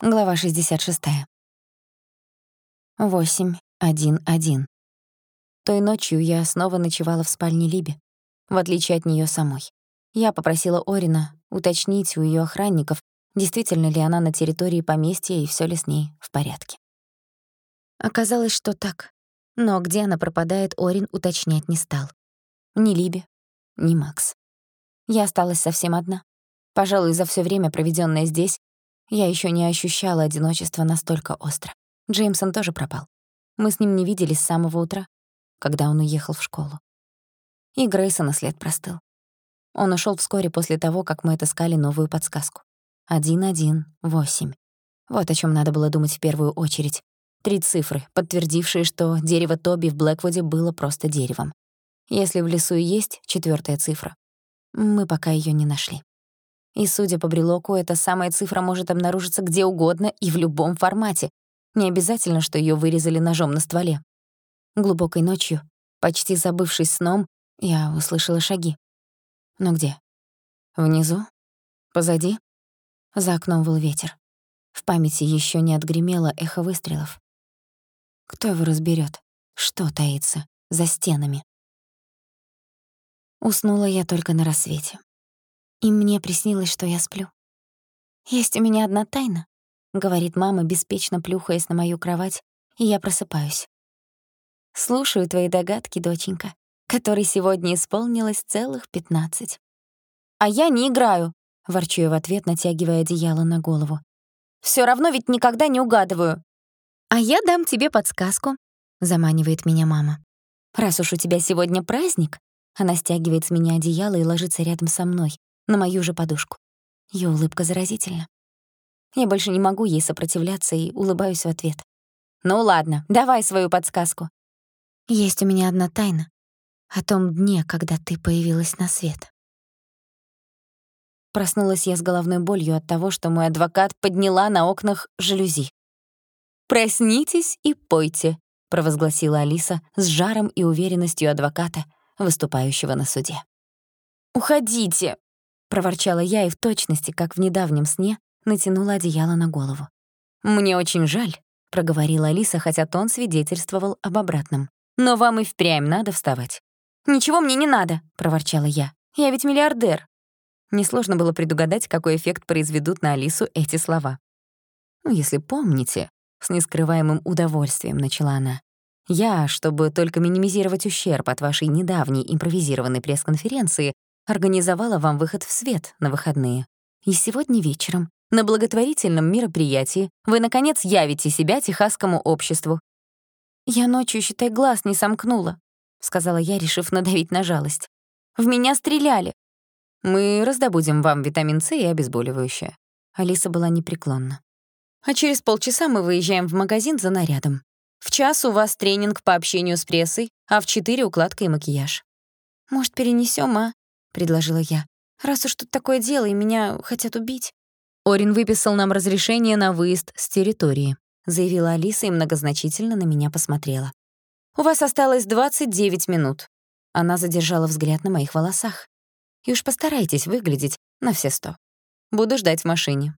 Глава 66. 8.1.1. Той ночью я снова ночевала в спальне Либи, в отличие от неё самой. Я попросила Орина уточнить у её охранников, действительно ли она на территории поместья и всё ли с ней в порядке. Оказалось, что так. Но где она пропадает, Орин уточнять не стал. Ни Либи, ни Макс. Я осталась совсем одна. Пожалуй, за всё время, проведённое здесь, я ещё не ощущала одиночество настолько остро. Джеймсон тоже пропал. Мы с ним не виделись с самого утра, когда он уехал в школу. И Грейсона след простыл. Он ушёл вскоре после того, как мы отыскали новую подсказку. 118. Вот о чём надо было думать в первую очередь. Три цифры, подтвердившие, что дерево Тоби в Блэквуде было просто деревом. Если в лесу и есть четвёртая цифра, мы пока её не нашли. И, судя по брелоку, эта самая цифра может обнаружиться где угодно и в любом формате. Не обязательно, что её вырезали ножом на стволе. Глубокой ночью, почти забывшись сном, я услышала шаги. Но где? Внизу? Позади? За окном был ветер. В памяти ещё не отгремело эхо выстрелов. Кто его разберёт? Что таится за стенами? Уснула я только на рассвете. И мне приснилось, что я сплю. «Есть у меня одна тайна», — говорит мама, беспечно плюхаясь на мою кровать, и я просыпаюсь. «Слушаю твои догадки, доченька, которой сегодня исполнилось целых пятнадцать». «А я не играю», — ворчу я в ответ, натягивая одеяло на голову. «Всё равно ведь никогда не угадываю». «А я дам тебе подсказку», — заманивает меня мама. «Раз уж у тебя сегодня праздник», она стягивает с меня одеяло и ложится рядом со мной, на мою же подушку. Её улыбка заразительна. Я больше не могу ей сопротивляться и улыбаюсь в ответ. «Ну ладно, давай свою подсказку». «Есть у меня одна тайна о том дне, когда ты появилась на свет». Проснулась я с головной болью от того, что мой адвокат подняла на окнах жалюзи. «Проснитесь и пойте», — провозгласила Алиса с жаром и уверенностью адвоката, выступающего на суде. «Уходите!» Проворчала я и в точности, как в недавнем сне, натянула одеяло на голову. «Мне очень жаль», — проговорила Алиса, хотя тон свидетельствовал об обратном. «Но вам и впрямь надо вставать». «Ничего мне не надо», — проворчала я. «Я ведь миллиардер». Несложно было предугадать, какой эффект произведут на Алису эти слова. «Ну, если помните», — с нескрываемым удовольствием начала она, «я, чтобы только минимизировать ущерб от вашей недавней импровизированной пресс-конференции, организовала вам выход в свет на выходные. И сегодня вечером, на благотворительном мероприятии, вы, наконец, явите себя техасскому обществу. «Я ночью, считай, глаз не сомкнула», — сказала я, решив надавить на жалость. «В меня стреляли». «Мы раздобудем вам витамин С и обезболивающее». Алиса была непреклонна. «А через полчаса мы выезжаем в магазин за нарядом. В час у вас тренинг по общению с прессой, а в четыре — укладка и макияж. Может, перенесем, а? — предложила я. «Раз уж тут такое дело, и меня хотят убить». «Орин выписал нам разрешение на выезд с территории», — заявила Алиса и многозначительно на меня посмотрела. «У вас осталось 29 минут». Она задержала взгляд на моих волосах. «И уж постарайтесь выглядеть на все сто. Буду ждать в машине».